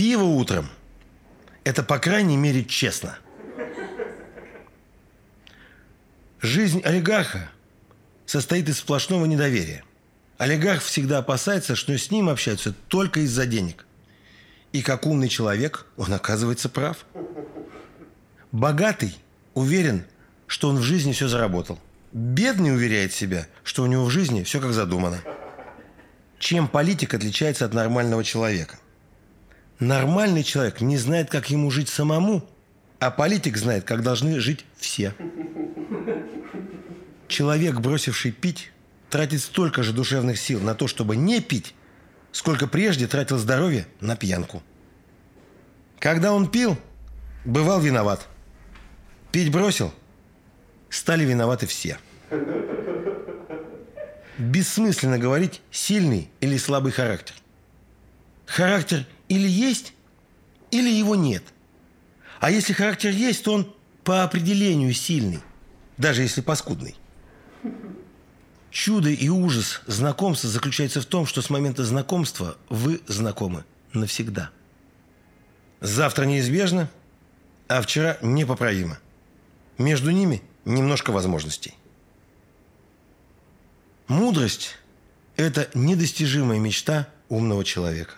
пиво утром – это, по крайней мере, честно. Жизнь олигарха состоит из сплошного недоверия. Олигарх всегда опасается, что с ним общаются только из-за денег. И как умный человек, он оказывается прав. Богатый уверен, что он в жизни все заработал. Бедный уверяет себя, что у него в жизни все как задумано. Чем политик отличается от нормального человека? Нормальный человек не знает, как ему жить самому, а политик знает, как должны жить все. Человек, бросивший пить, тратит столько же душевных сил на то, чтобы не пить, сколько прежде тратил здоровье на пьянку. Когда он пил, бывал виноват. Пить бросил, стали виноваты все. Бессмысленно говорить сильный или слабый характер. Характер или есть, или его нет. А если характер есть, то он по определению сильный, даже если паскудный. Чудо и ужас знакомства заключается в том, что с момента знакомства вы знакомы навсегда. Завтра неизбежно, а вчера непоправимо. Между ними немножко возможностей. Мудрость – это недостижимая мечта умного человека.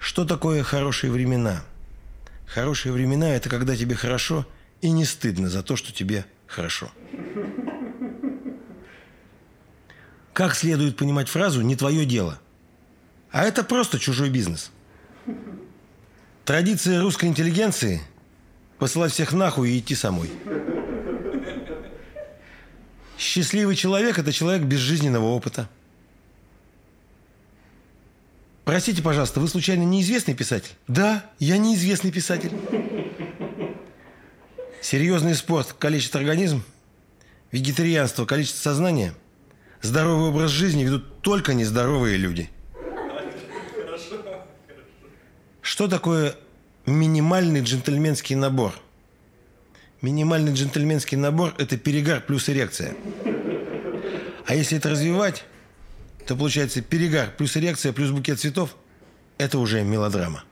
Что такое хорошие времена? Хорошие времена – это когда тебе хорошо и не стыдно за то, что тебе хорошо. Как следует понимать фразу «не твое дело»? А это просто чужой бизнес. Традиция русской интеллигенции – посылать всех нахуй и идти самой. Счастливый человек – это человек без жизненного опыта. Простите, пожалуйста, вы случайно неизвестный писатель? Да, я неизвестный писатель. Серьезный спорт калечит организм, вегетарианство калечит сознание – Здоровый образ жизни ведут только нездоровые люди. Что такое минимальный джентльменский набор? Минимальный джентльменский набор – это перегар плюс эрекция. А если это развивать, то получается перегар плюс эрекция плюс букет цветов – это уже мелодрама.